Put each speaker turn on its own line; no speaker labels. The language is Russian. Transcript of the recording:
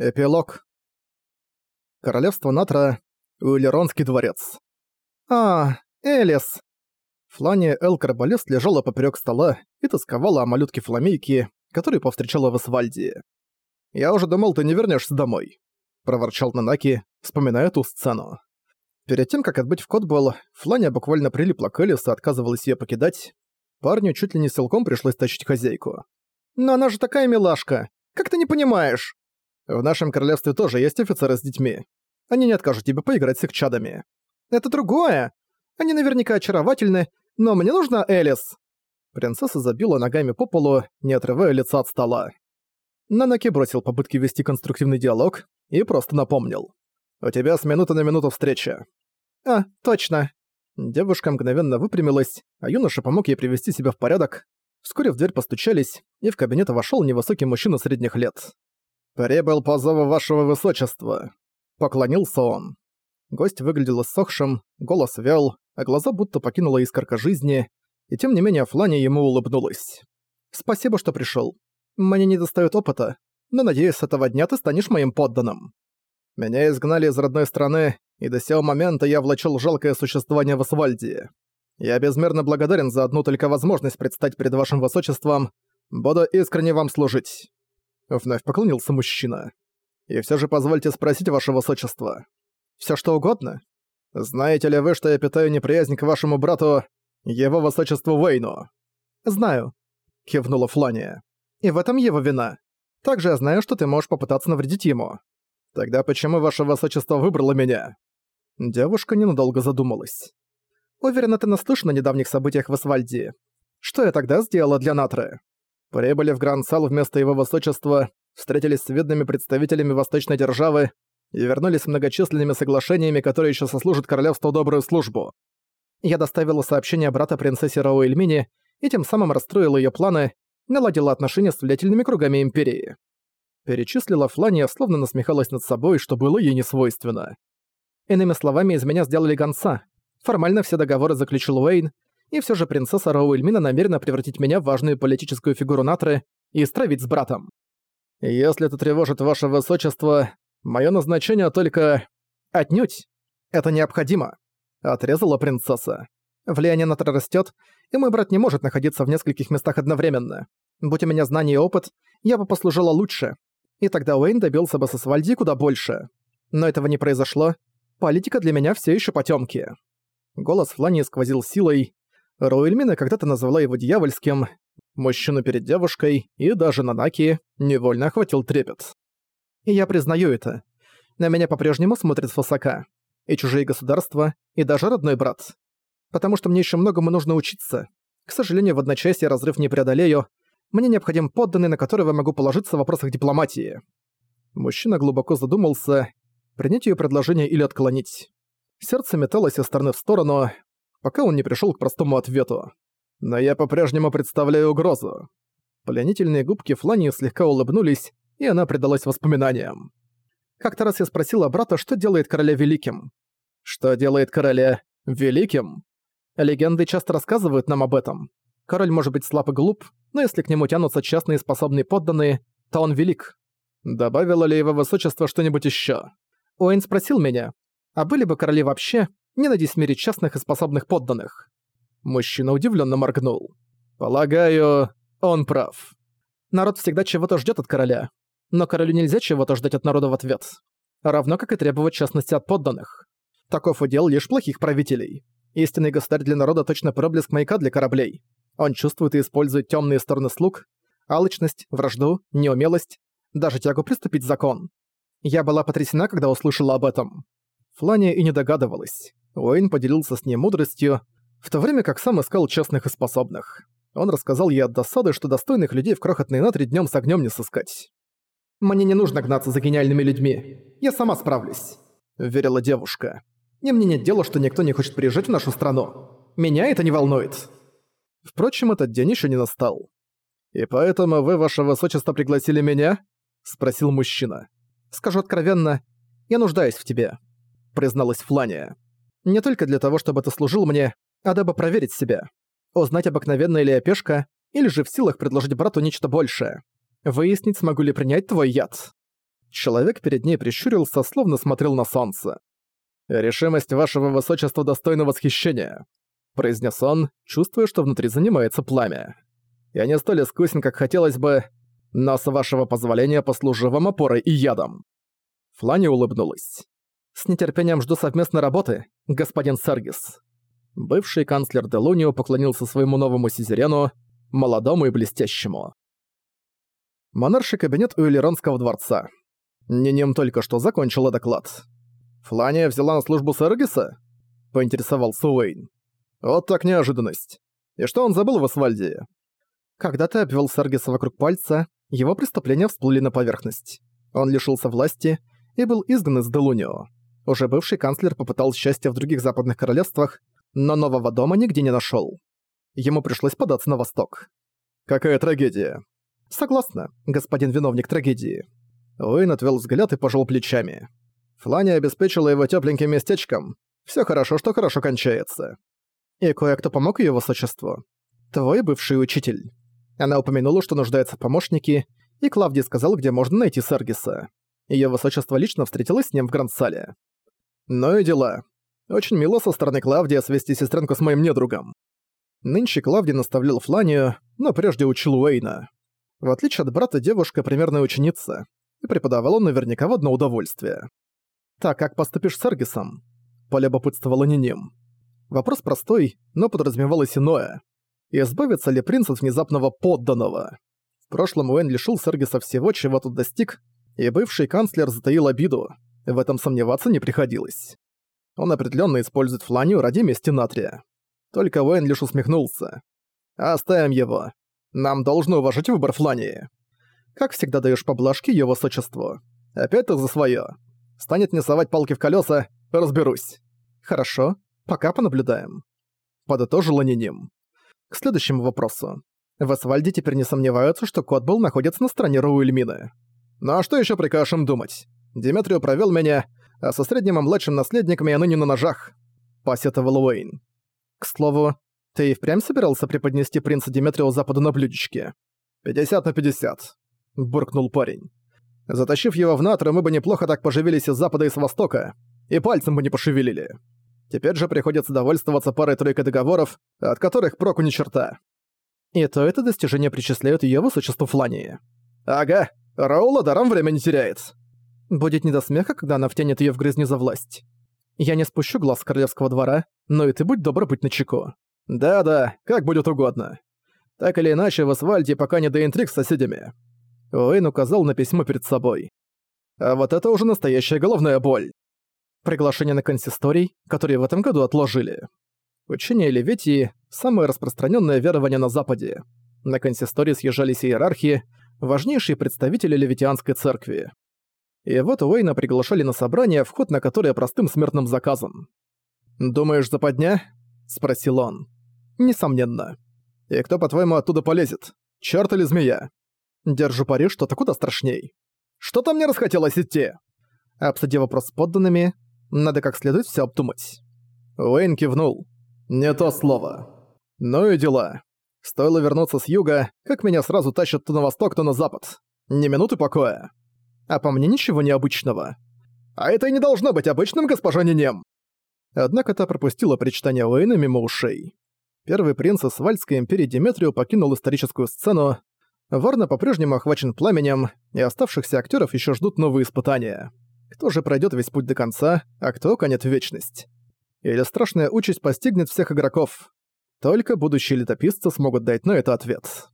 Эпилог. Королевство Натра, Уиллеронский дворец. «А, Элис!» Флания Эл Карбалест лежала поперек стола и тосковала о малютке Фламейке, которую повстречала в Асфальдии. «Я уже думал, ты не вернешься домой», — проворчал Нанаки, вспоминая ту сцену. Перед тем, как отбыть в Котбол, Флания буквально прилипла к Элис и отказывалась ее покидать. Парню чуть ли не силком пришлось тащить хозяйку. «Но она же такая милашка! Как ты не понимаешь?» В нашем королевстве тоже есть офицеры с детьми. Они не откажут тебе поиграть с их чадами. Это другое. Они наверняка очаровательны, но мне нужна Элис. Принцесса забила ногами по полу, не отрывая лица от стола. Нанаки бросил попытки вести конструктивный диалог и просто напомнил. «У тебя с минуты на минуту встреча». «А, точно». Девушка мгновенно выпрямилась, а юноша помог ей привести себя в порядок. Вскоре в дверь постучались, и в кабинет вошел невысокий мужчина средних лет. «Прибыл по зову вашего высочества», — поклонился он. Гость выглядел иссохшим, голос вял, а глаза будто покинула искорка жизни, и тем не менее Флане ему улыбнулась. «Спасибо, что пришёл. Мне не достаёт опыта, но надеюсь, с этого дня ты станешь моим подданным. Меня изгнали из родной страны, и до сего момента я влачил жалкое существование в Асфальдии. Я безмерно благодарен за одну только возможность предстать перед вашим высочеством. Буду искренне вам служить. Вновь поклонился мужчина. «И все же позвольте спросить, ваше высочество. Все что угодно? Знаете ли вы, что я питаю неприязнь к вашему брату, его высочеству Вейну?» «Знаю», — кивнула Флания. «И в этом его вина. Также я знаю, что ты можешь попытаться навредить ему. Тогда почему ваше высочество выбрало меня?» Девушка ненадолго задумалась. «Уверена, ты наслышан о недавних событиях в Асфальдии. Что я тогда сделала для Натры?» Прибыли в Гранд-Сал вместо его высочества, встретились с видными представителями восточной державы и вернулись с многочисленными соглашениями, которые еще сослужат королевству добрую службу. Я доставила сообщение брата принцессе Рауэльмине и тем самым расстроила ее планы, наладила отношения с влиятельными кругами Империи. Перечислила Флания, словно насмехалась над собой, что было ей не свойственно. Иными словами, из меня сделали гонца. Формально все договоры заключил Уэйн, и все же принцесса Роуэльмина намерена превратить меня в важную политическую фигуру Натры и стравить с братом. Если это тревожит ваше высочество, мое назначение только... Отнюдь. Это необходимо. Отрезала принцесса. Влияние Натры растет, и мой брат не может находиться в нескольких местах одновременно. Будь у меня знания и опыт, я бы послужила лучше. И тогда Уэйн добился бы со Свальди куда больше. Но этого не произошло. Политика для меня все еще потемки. Голос Флани сквозил силой, Роуэльмина когда-то назвала его дьявольским, мужчину перед девушкой и даже Нанаки невольно охватил трепет. И я признаю это. На меня по-прежнему смотрит свысока. И чужие государства, и даже родной брат. Потому что мне еще многому нужно учиться. К сожалению, в одночасье разрыв не преодолею. Мне необходим подданный, на которого могу положиться в вопросах дипломатии. Мужчина глубоко задумался, принять ее предложение или отклонить. Сердце металось из стороны в сторону, пока он не пришел к простому ответу. «Но я по-прежнему представляю угрозу». Пленительные губки Флани слегка улыбнулись, и она предалась воспоминаниям. Как-то раз я спросила брата, что делает короля великим. Что делает короля великим? Легенды часто рассказывают нам об этом. Король может быть слаб и глуп, но если к нему тянутся частные и способные подданные, то он велик. Добавило ли его высочество что-нибудь еще? Уэйн спросил меня, а были бы короли вообще, не надеясь мирить частных и способных подданных. Мужчина удивленно моргнул. Полагаю, он прав. Народ всегда чего-то ждет от короля. Но королю нельзя чего-то ждать от народа в ответ. Равно как и требовать частности от подданных. Таков удел лишь плохих правителей. Истинный государь для народа точно проблеск маяка для кораблей. Он чувствует и использует темные стороны слуг, алчность, вражду, неумелость, даже тягу приступить закон. Я была потрясена, когда услышала об этом. Флания и не догадывалась. Уэйн поделился с ней мудростью, в то время как сам искал честных и способных. Он рассказал ей от досады, что достойных людей в крохотной натре днем с огнем не сыскать. «Мне не нужно гнаться за гениальными людьми. Я сама справлюсь», — верила девушка. «И мне нет дела, что никто не хочет приезжать в нашу страну. Меня это не волнует». Впрочем, этот день еще не настал. «И поэтому вы, ваше высочество, пригласили меня?» — спросил мужчина. «Скажу откровенно, я нуждаюсь в тебе», — призналась Флания. Не только для того, чтобы ты служил мне, а дабы проверить себя. Узнать, обыкновенная ли я пешка, или же в силах предложить брату нечто большее. Выяснить, смогу ли принять твой яд. Человек перед ней прищурился, словно смотрел на солнце. «Решимость вашего высочества достойна восхищения», — произнес он, чувствуя, что внутри занимается пламя. «Я не столь искусен, как хотелось бы, но с вашего позволения послужу вам опорой и ядом». Флани улыбнулась. «С нетерпением жду совместной работы, господин Саргис». Бывший канцлер Делунио поклонился своему новому сюзерену, молодому и блестящему. Монарший кабинет у Элеронского дворца. Нинем только что закончила доклад. «Флания взяла на службу Саргиса?» — поинтересовался Уэйн. «Вот так неожиданность. И что он забыл в Асфальдии?» Когда ты обвел Саргиса вокруг пальца, его преступления всплыли на поверхность. Он лишился власти и был изгнан из Делунио. Уже бывший канцлер попытал счастье в других западных королевствах, но нового дома нигде не нашел. Ему пришлось податься на восток. «Какая трагедия?» «Согласна, господин виновник трагедии». Уэйн отвел взгляд и пожал плечами. Флани обеспечила его тепленьким местечком. Все хорошо, что хорошо кончается. И кое-кто помог ее высочеству. Твой бывший учитель. Она упомянула, что нуждается в помощнике, и Клавдий сказал, где можно найти Саргиса. Ее высочество лично встретилось с ним в Гранд-сале. Ну и дела. Очень мило со стороны Клавдия свести сестренку с моим недругом. Нынче Клавдий наставлял Фланию, но прежде учил Уэйна. В отличие от брата, девушка примерная ученица, и преподавала наверняка в одно удовольствие. «Так, как поступишь с Аргисом?» – полюбопытствовала Ниним. Вопрос простой, но подразумевалось иное. Избавится ли принц от внезапного подданного? В прошлом Уэйн лишил Сергиса всего, чего тут достиг, и бывший канцлер затаил обиду. В этом сомневаться не приходилось. Он определенно использует фланию ради мести Натрия. Только Уэйн лишь усмехнулся. «Оставим его. Нам должно уважить выбор флании. Как всегда даешь поблажки его высочеству. Опять ты за свое. Станет не совать палки в колеса, разберусь. Хорошо, пока понаблюдаем. Подытожила Ниним. К следующему вопросу. В Асфальде теперь не сомневаются, что Котбол находится на стороне Руэльмины. Ну а что еще прикажешь им думать? Диметрио провел меня, а со средним и младшим наследником я ныне на ножах. Посетовал Уэйн. К слову, ты и впрямь собирался преподнести принца Диметрио Западу на блюдечке? 50 на 50. Буркнул парень. Затащив его в Натру, мы бы неплохо так поживились из запада и с востока, и пальцем бы не пошевелили. Теперь же приходится довольствоваться парой-тройкой договоров, от которых проку ни черта. И то это достижение причисляют ее высочеству Флании. Ага, Раула даром время не теряет. Будет не до смеха, когда она втянет ее в грязни за власть. Я не спущу глаз с королевского двора, но и ты будь добр быть начеку. Да-да, как будет угодно. Так или иначе, в Асфальте пока не до интриг с соседями. Уэйн указал на письмо перед собой. А вот это уже настоящая головная боль. Приглашение на консисторий, которые в этом году отложили. Учение Леветии – самое распространенное верование на Западе. На консистории съезжались иерархи, важнейшие представители Левитианской церкви. И вот Уэйна приглашали на собрание, вход на которое простым смертным заказом. «Думаешь, западня?» – спросил он. «Несомненно. И кто, по-твоему, оттуда полезет? Чёрт или змея?» Держу пари, что-то куда страшней. Что-то мне расхотелось идти. Обсудив вопрос с подданными, надо как следует все обдумать. Уэйн кивнул. «Не то слово. Ну и дела. Стоило вернуться с юга, как меня сразу тащат то на восток, то на запад. Ни минуты покоя. А по мне ничего необычного. А это и не должно быть обычным, госпожа Нинем!» Однако та пропустила причитание Уэйна мимо ушей. Первый принц из Вальской империи Деметрио покинул историческую сцену, Варна по-прежнему охвачен пламенем, и оставшихся актеров еще ждут новые испытания. Кто же пройдет весь путь до конца, а кто канет в вечность? Или страшная участь постигнет всех игроков? Только будущие летописцы смогут дать на это ответ.